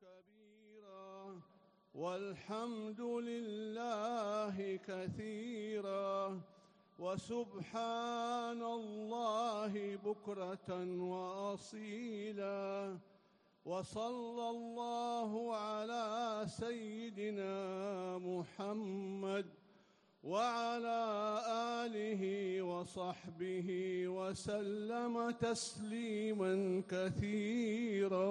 كبيرا والحمد لله كثيرا وسبحان الله بكرة وأصيلا وصلى الله على سيدنا محمد وعلى آله وصحبه وسلم تسليما كثيرا.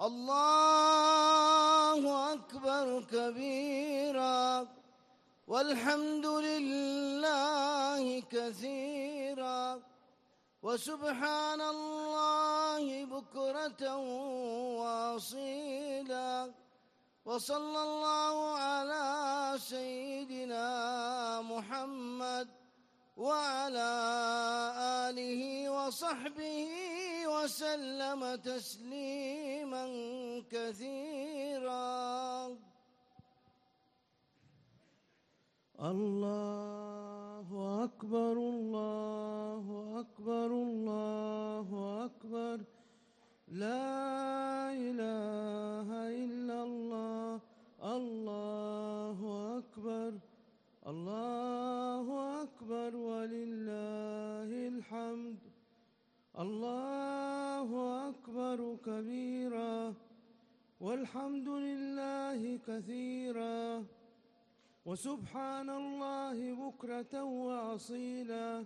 الله أكبر كبيرا والحمد لله كثيرا وسبحان الله بكرة وأصيلا وصلى الله على سيدنا محمد وعلى آله وصحبه وسلم تسليما كثيرا. الله أكبر الله أكبر الله أكبر. لا إله والحمد لله كثيرا وسبحان الله بكرة وأصيلا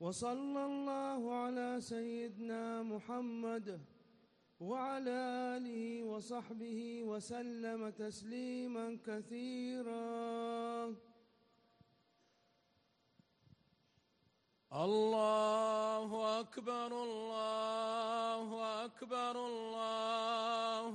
وصلى الله على سيدنا محمد وعلى آله وصحبه وسلم تسليما كثيرا. الله أكبر الله أكبر الله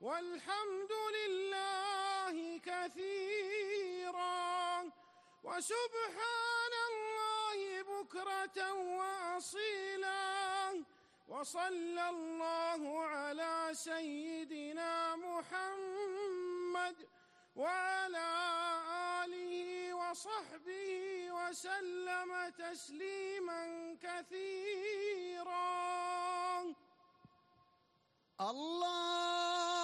والحمد لله كثيرا وسبحان الله بكرة وأصيلا وصلى الله على سيدنا محمد وعلى آله وصحبه وسلم تسليما كثيرا. الله